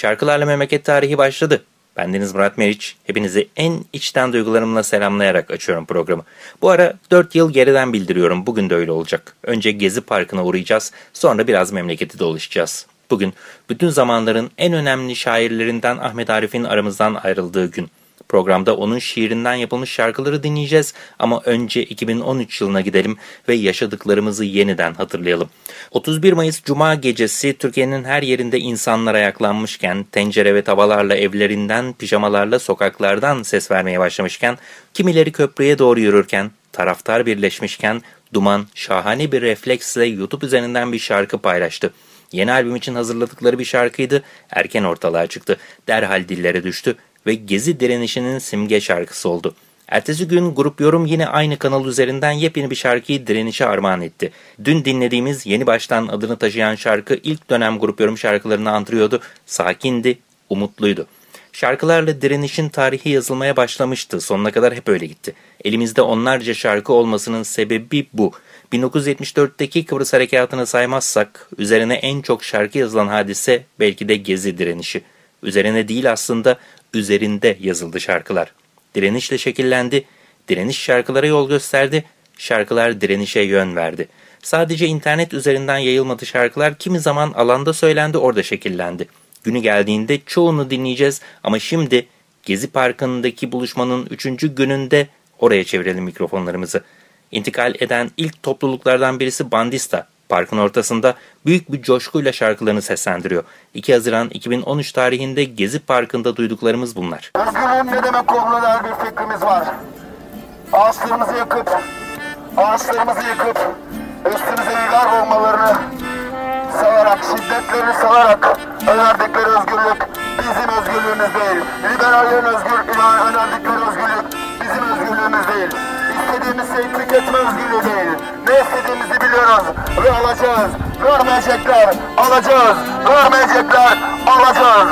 Şarkılarla Memleket Tarihi başladı. Bendeniz Murat Meriç. Hepinizi en içten duygularımla selamlayarak açıyorum programı. Bu ara 4 yıl geriden bildiriyorum. Bugün de öyle olacak. Önce Gezi Parkı'na uğrayacağız. Sonra biraz memleketi dolaşacağız. Bugün bütün zamanların en önemli şairlerinden Ahmet Arif'in aramızdan ayrıldığı gün. Programda onun şiirinden yapılmış şarkıları dinleyeceğiz ama önce 2013 yılına gidelim ve yaşadıklarımızı yeniden hatırlayalım. 31 Mayıs Cuma gecesi Türkiye'nin her yerinde insanlar ayaklanmışken, tencere ve tavalarla evlerinden, pijamalarla sokaklardan ses vermeye başlamışken, kimileri köprüye doğru yürürken, taraftar birleşmişken, Duman şahane bir refleksle YouTube üzerinden bir şarkı paylaştı. Yeni albüm için hazırladıkları bir şarkıydı. Erken ortalığa çıktı. Derhal dillere düştü ve Gezi direnişinin simge şarkısı oldu. Ertesi gün Grup Yorum yine aynı kanal üzerinden yepyeni bir şarkıyı direnişe armağan etti. Dün dinlediğimiz yeni baştan adını taşıyan şarkı ilk dönem Grup Yorum şarkılarını andırıyordu. Sakindi, umutluydu. Şarkılarla direnişin tarihi yazılmaya başlamıştı. Sonuna kadar hep öyle gitti. Elimizde onlarca şarkı olmasının sebebi bu. 1974'teki Kıbrıs Harekatı'nı saymazsak üzerine en çok şarkı yazılan hadise belki de Gezi direnişi. Üzerine değil aslında üzerinde yazıldı şarkılar. Direnişle şekillendi, direniş şarkılara yol gösterdi, şarkılar direnişe yön verdi. Sadece internet üzerinden yayılmadı şarkılar kimi zaman alanda söylendi orada şekillendi. Günü geldiğinde çoğunu dinleyeceğiz ama şimdi Gezi Parkı'ndaki buluşmanın üçüncü gününde oraya çevirelim mikrofonlarımızı. İntikal eden ilk topluluklardan birisi Bandista. Parkın ortasında büyük bir coşkuyla şarkılarını seslendiriyor. 2 Haziran 2013 tarihinde Gezi Parkı'nda duyduklarımız bunlar. Özgürlüğün ne demek olduğuna bir fikrimiz var. Ağaçlarımızı yakıp, ağaçlarımızı yıkıp, üstümüze yıgar olmalarını salarak, şiddetlerini salarak önerdikleri özgürlük bizim özgürlüğümüz değil. Liberallerin özgür, önerdikleri özgürlük bizim özgürlüğümüz değil. İstediğimiz şey tüketme özgürlüğü değil. Ne istediğimizi biliyoruz ve alacağız. Görmeyecekler, alacağız. Görmeyecekler, alacağız.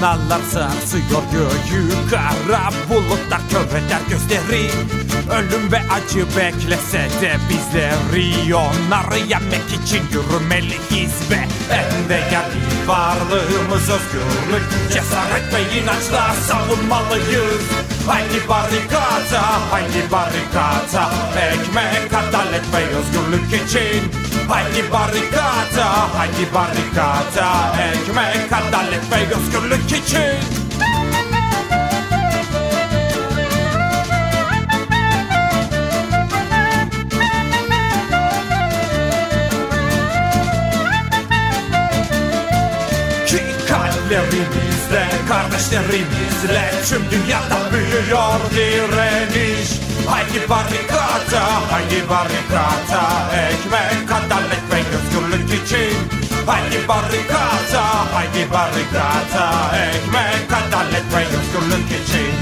Fırtınalar sarsıyor göğü Kara bulutlar kör eder gözleri. Ölüm ve acı beklese de bizleri Onları yenmek için yürümeliyiz ve En değerli varlığımız özgürlük Cesaret ve inançla savunmalıyız. Haydi barikata, haydi barikata Ekmek, adalet ve özgürlük için Haydi barikata, haydi barikata Ekmek, adalet ve özgürlük için. Kallerimizle, kardeşlerimizle Tüm dünyada büyüyor direniş Haydi barikata, haydi barikata Ekmek, adalet ve özgürlük için. Haydi barrikata, haydi barrikata? Ekmek adalet ve özgürlük için.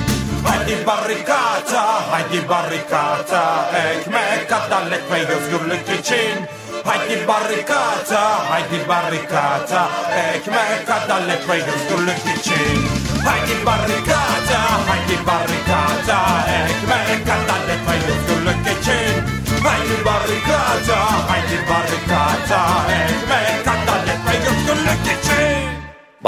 Haydi barrikata, haydi barrikata? Ekmek adalet ve özgürlük için. Haydi barrikata, haydi barrikata? Ekmek adalet ve özgürlük için. Haydi barrikata,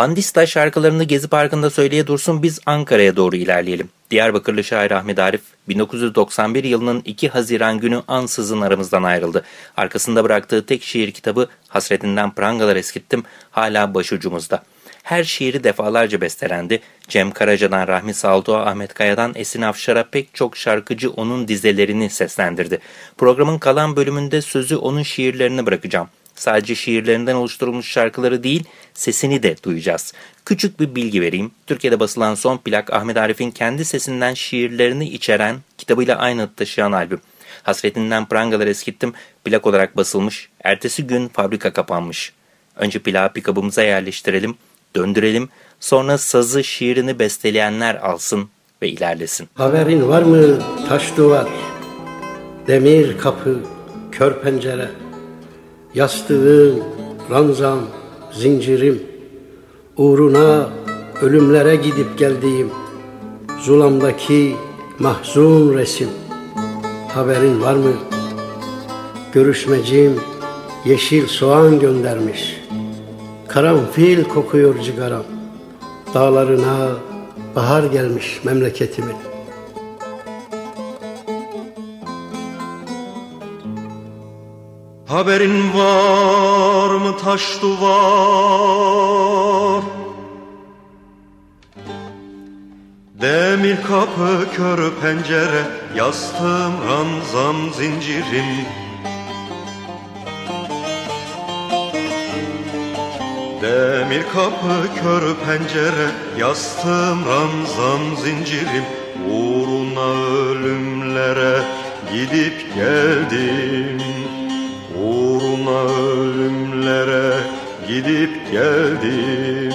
Bandista şarkılarını Gezi Parkı'nda söyleye dursun biz Ankara'ya doğru ilerleyelim. Diyarbakırlı şair Ahmet Arif 1991 yılının 2 Haziran günü ansızın aramızdan ayrıldı. Arkasında bıraktığı tek şiir kitabı Hasretinden Prangalar Eskittim hala başucumuzda. Her şiiri defalarca bestelendi. Cem Karaca'dan Rahmi Saldoğa, Ahmet Kaya'dan Esin Afşar'a pek çok şarkıcı onun dizelerini seslendirdi. Programın kalan bölümünde sözü onun şiirlerini bırakacağım. Sadece şiirlerinden oluşturulmuş şarkıları değil, sesini de duyacağız. Küçük bir bilgi vereyim. Türkiye'de basılan son plak Ahmet Arif'in kendi sesinden şiirlerini içeren, kitabıyla aynı adı taşıyan albüm. Hasretinden prangalar eskittim, plak olarak basılmış, ertesi gün fabrika kapanmış. Önce plağı pikabımıza yerleştirelim, döndürelim, sonra sazı şiirini besteleyenler alsın ve ilerlesin. Haberin var mı taş duvar, demir kapı, kör pencere, yastığım, ranzam, zincirim, uğruna ölümlere gidip geldiğim, zulamdaki mahzun resim. Haberin var mı? Görüşmecim yeşil soğan göndermiş. Karanfil kokuyor cigaram. Dağlarına bahar gelmiş memleketimin. Haberin var mı taş duvar? Demir kapı kör pencere Yastığım ranzam zincirim. Demir kapı kör pencere Yastığım ranzam zincirim. Uğruna ölümlere gidip geldim gidip geldim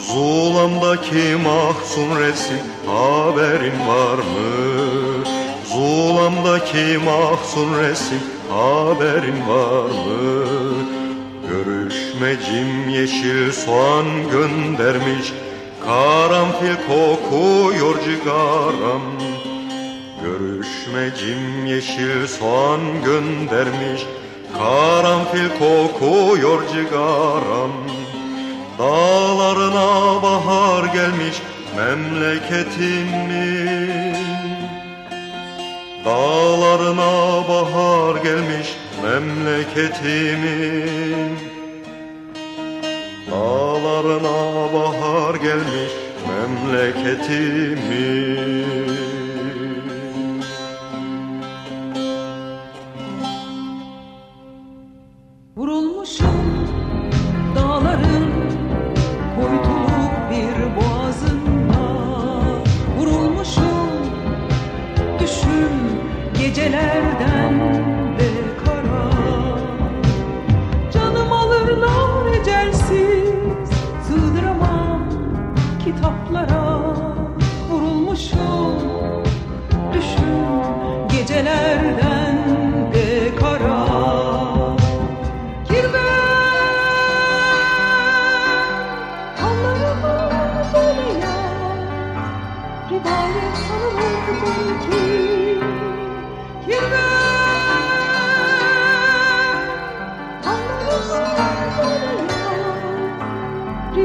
Zulamdaki mahzun resim haberin var mı? Zulamdaki mahzun resim haberin var mı? Görüşmecim yeşil soğan göndermiş Karanfil kokuyor cigaram Görüşmecim yeşil soğan göndermiş Karanfil kokuyor cigaram. Dağlarına bahar gelmiş memleketimin Dağlarına bahar gelmiş memleketimin Dağlarına bahar gelmiş memleketimin Vurulmuşum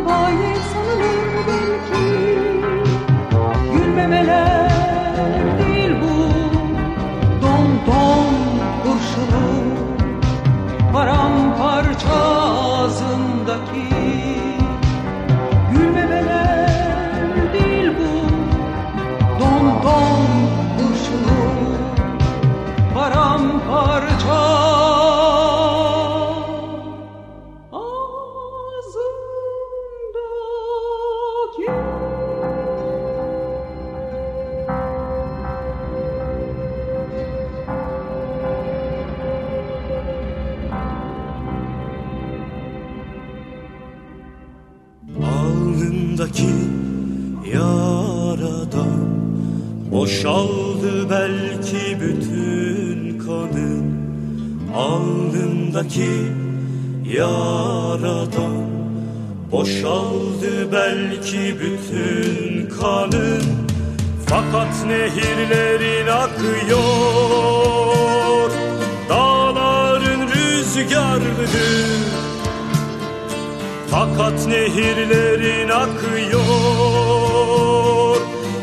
Rivayet sanılır belki Gülmemeler değil bu. Don don kurşunu paramparça alnındaki yaradan Boşaldı belki bütün kanın Alnındaki yaradan Boşaldı belki bütün kanın Fakat nehirlerin akıyor Dağların rüzgarlıdır Fakat nehirlerin akıyor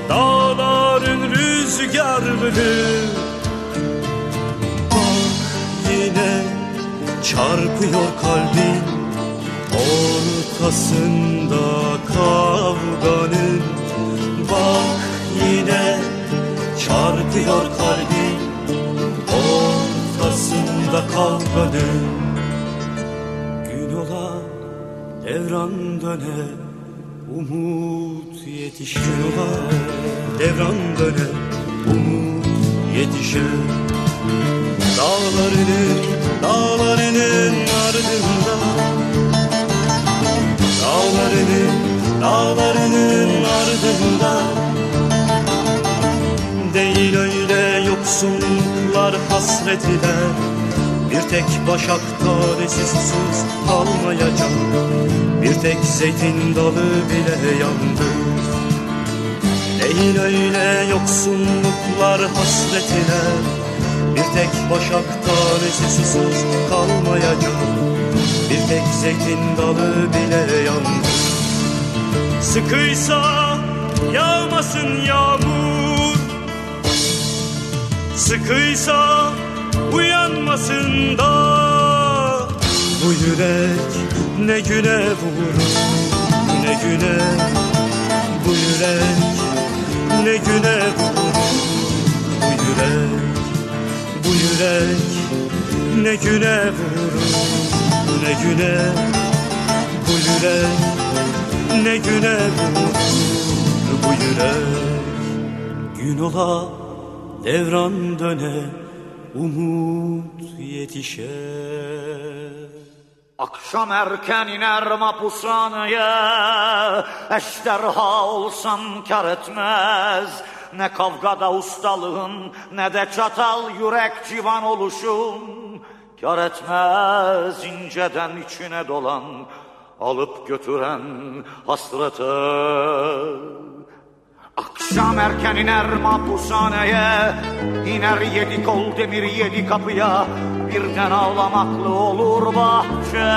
Dağların rüzgarlıdır Bak yine çarpıyor kalbin Ortasında kavganın. Bak yine çarpıyor kalbin Ortasında kavganın devran döne Umut yetişir ola Devran döne Umut yetişir Dağlarının, dağlarının ardında. Dağlarının, dağlarının ardında. Değil öyle yoksunluklar hasretiyle Bir tek başak tanesi susuz kalmayacak Bir tek zeytin dalı bile yandı. Değil öyle yoksunluklar hasretine. Bir tek başak tanesi susuz kalmayacak. Bir tek zeytin dalı bile yandı. Sıkıysa yağmasın yağmur. Sıkıysa uyanmasın da Bu yürek ne güne vurur Ne güne bu yürek ne güne vurur. Bu yürek bu yürek ne güne vurur Ne güne bu yürek ne güne vurur. Bu yürek gün ola devran döne umut yetişer. Akşam erken iner mapushaneye Eşderha olsam kar etmez. Ne kavgada ustalığın Ne de çatal yürek civan oluşun Kar etmez inceden içine dolan Alıp götüren hasrete Akşam erken iner mahpushaneye İner yedi kol demir yedi kapıya. Birden ağlamaklı olur bahçe.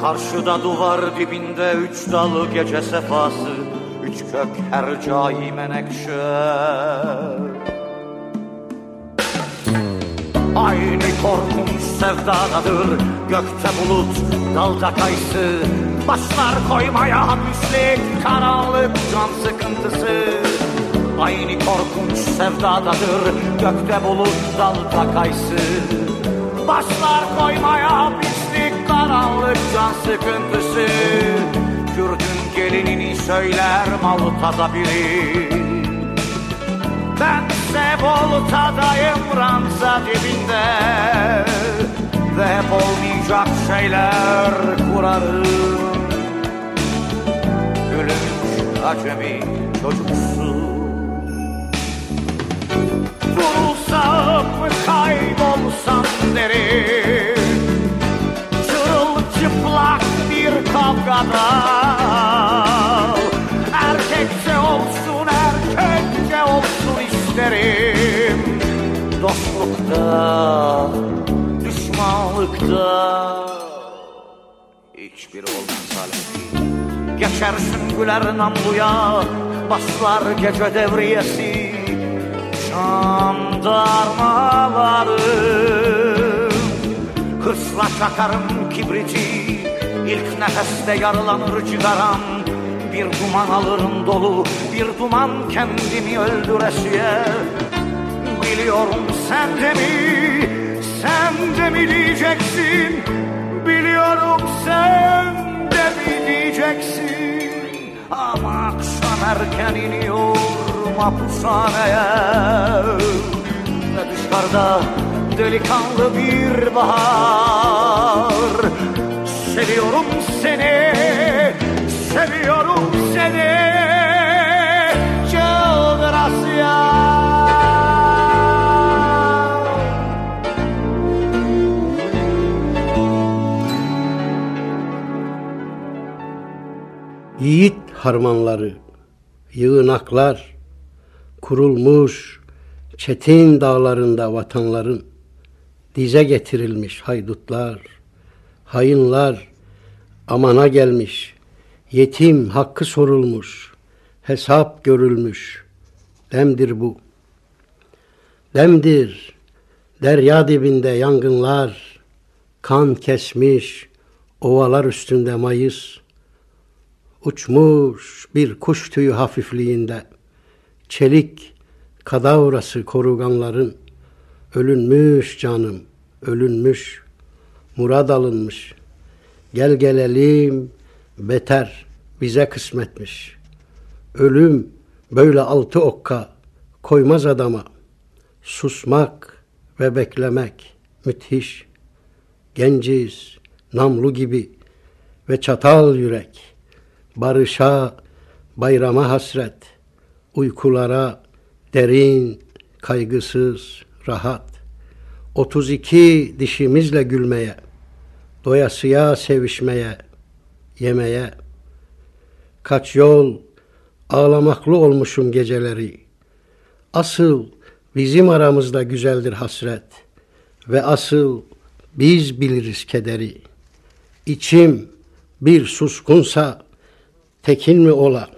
Karşıda duvar dibinde üç dalı gece sefası Üç kök hercai menekşe. Aynı korkunç sevdadadır Gökte bulut, dalda kayısı Başlar koymaya hapüslik Karanlık can sıkıntısı. Aynı korkunç sevdadadır Gökte bulut, dalda kayısı Başlar koymaya hapüslik Karanlık can sıkıntısı. Kürdün gelinini söyler Malta'da biri. Bense Bolta'dayım ranza dibinde. Ve hep olmayacak şeyler kurarım Gülünç acemi çocuksu Geçersin güler namluya Baslar gece devriyesi. Jandarmalarım Hırsla çakarım kibriti İlk nefeste yaralanır cigaram Bir duman alırım dolu Bir duman kendimi öldüresiye. Biliyorum sen de mi Sen de mi diyeceksin? Biliyorum sen diyeceksin Ama akşam erken iniyor mahpushaneye Ve dışarıda delikanlı bir bahar. Seviyorum seni seviyorum seni Yiğit harmanları, yığınaklar, kurulmuş çetin dağlarında vatanların dize getirilmiş haydutlar, hainler amana gelmiş, yetim hakkı sorulmuş, hesap görülmüş, demdir bu. Demdir, derya dibinde yangınlar, kan kesmiş, ovalar üstünde mayıs, uçmuş bir kuş tüyü hafifliğinde, çelik kadavrası koruganların, ölünmüş canım, ölünmüş, murad alınmış, gel gelelim, beter bize kısmetmiş. Ölüm böyle altı okka koymaz adama, susmak ve beklemek müthiş. Genciz, namlu gibi ve çatal yürek, barışa, bayrama hasret, uykulara derin, kaygısız, rahat. 32 dişimizle gülmeye, doyasıya sevişmeye, yemeye. Kaç yol ağlamaklı olmuşum geceleri. Asıl bizim aramızda güzeldir hasret ve asıl biz biliriz kederi. İçim bir suskunsa tekin mi ola?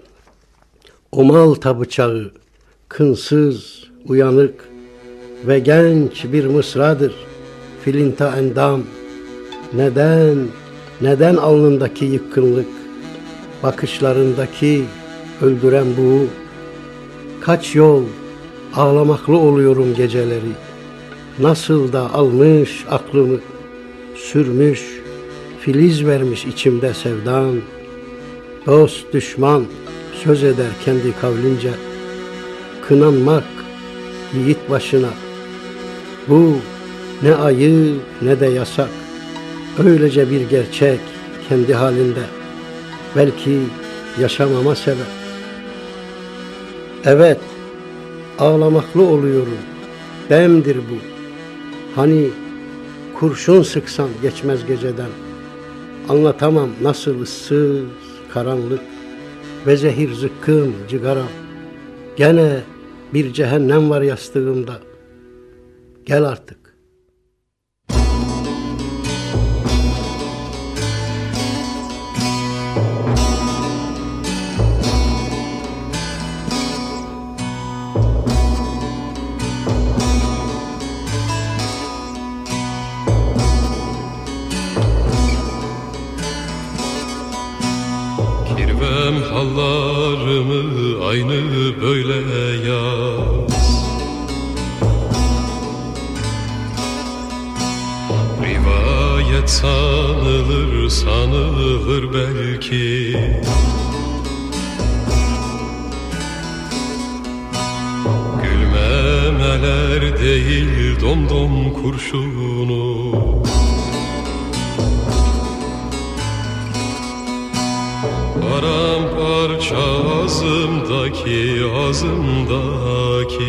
O malta bıçağı kınsız, uyanık ve genç bir mısradır. Filinta endam. Neden, neden alnındaki yıkkınlık, bakışlarındaki öldüren bu, kaç yol ağlamaklı oluyorum geceleri. Nasıl da almış aklımı, sürmüş, filiz vermiş içimde sevdan. Dost düşman söz eder kendi kavlince, kınanmak yiğit başına. Bu ne ayı ne de yasak. Öylece bir gerçek kendi halinde. Belki yaşamama sebep. Evet, ağlamaklı oluyorum. Demdir bu. Hani kurşun sıksan geçmez geceden. Anlatamam nasıl ıssız, karanlık ve zehir zıkkım cigaram. Gene bir cehennem var yastığımda. Gel artık. Sanılır belki. Gülmemeler değil domdom kurşunu. Paramparça ağzımdaki ağzımdaki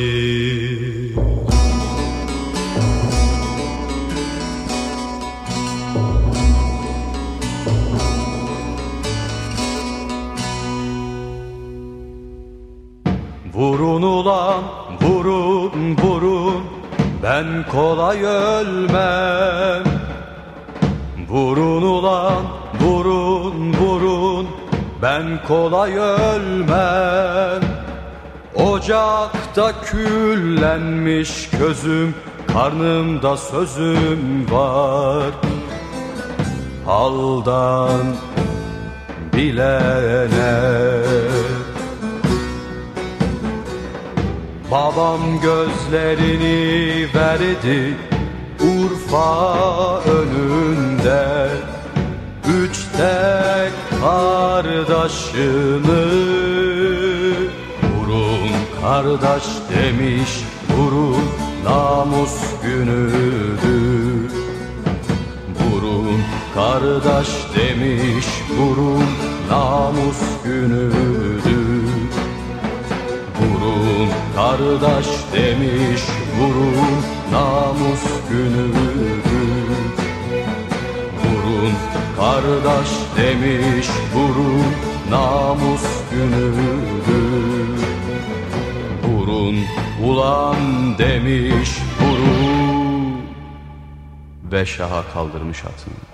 ben kolay ölmem. Ocakta küllenmiş közüm karnımda sözüm var. Haldan bilene. Babam gözlerini verdi Urfa önünde. Üç tek kardeşini Vurun kardeş demiş Vurun namus günüdür. Vurun kardeş demiş Vurun namus günüdür. Vurun kardeş demiş vurun namus günüdür kardeş demiş vurun namus günüdür. Vurun ulan demiş vurun Ve şaha kaldırmış atını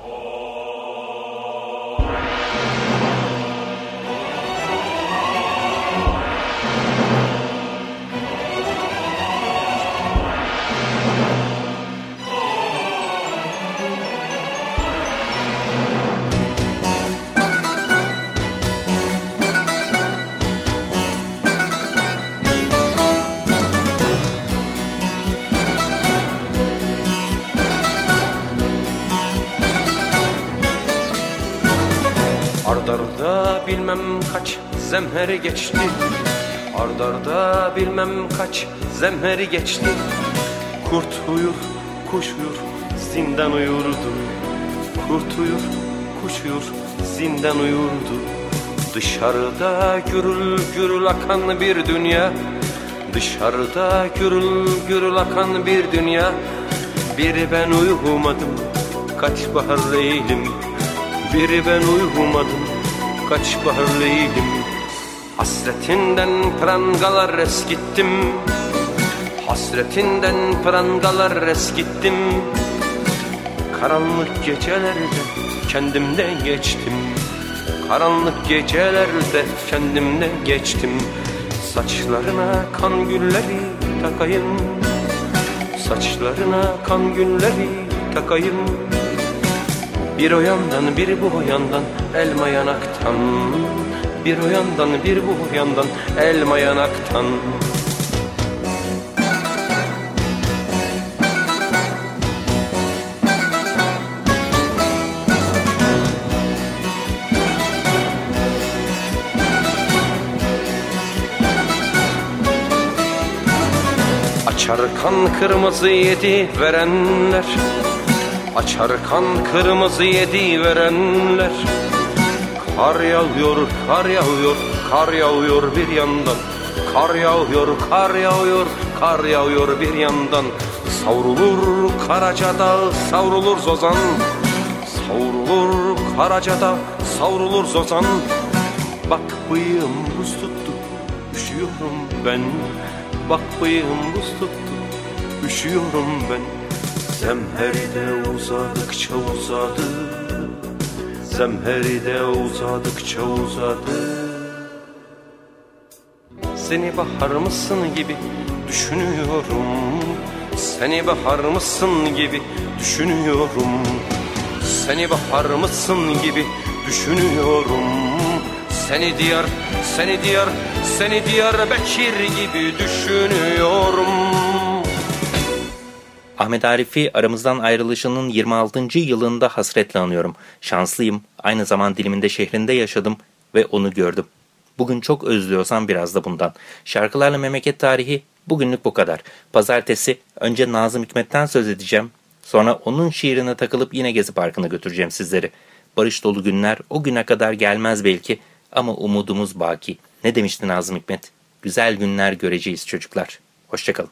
bilmem kaç zemheri geçti. Ardarda bilmem kaç zemheri geçti. Kurt uyur, kuş uyur, zindan uyurdu. Kurt uyur, kuş uyur, zindan uyurdu. Dışarıda gürül gürül akan bir dünya. Dışarıda gürül gürül akan bir dünya. Biri ben uyumadım kaç bahar leylim Biri ben uyumadım kaç bahar leylim Hasretinden prangalar eskittim. Hasretinden prangalar eskittim. Karanlık gecelerde kendimden geçtim. Karanlık gecelerde kendimden geçtim. Saçlarına kan gülleri takayım. Saçlarına kan gülleri takayım Bir o yandan bir bu yandan elma yanaktan. Bir o yandan bir bu yandan elma yanaktan. Açar kan kırmızı yedi verenler Açar kan kırmızı yedi verenler Kar yağıyor, kar yağıyor, kar yağıyor bir yandan. Kar yağıyor, kar yağıyor, kar yağıyor bir yandan. Savrulur Karacadağ, savrulur Zozan. Savrulur Karacadağ, savrulur Zozan. Bak bıyığım buz tuttu, üşüyorum ben. Bak bıyığım buz tuttu, üşüyorum ben Zemheride uzadıkça uzadı. Zemheride uzadıkça uzadı. Seni bahar mısın gibi düşünüyorum. Seni bahar mısın gibi düşünüyorum. Seni bahar mısın gibi düşünüyorum. Seni diyar, seni diyar, seni diyar Bekir gibi düşünüyorum Ahmet Arif'i aramızdan ayrılışının 26. yılında hasretle anıyorum. Şanslıyım, aynı zaman diliminde şehrinde yaşadım ve onu gördüm. Bugün çok özlüyorsam biraz da bundan. Şarkılarla memleket tarihi bugünlük bu kadar. Pazartesi önce Nazım Hikmet'ten söz edeceğim. Sonra onun şiirine takılıp yine Gezi Parkı'na götüreceğim sizleri. Barış dolu günler o güne kadar gelmez belki ama umudumuz baki. Ne demişti Nazım Hikmet? Güzel günler göreceğiz çocuklar. Hoşçakalın.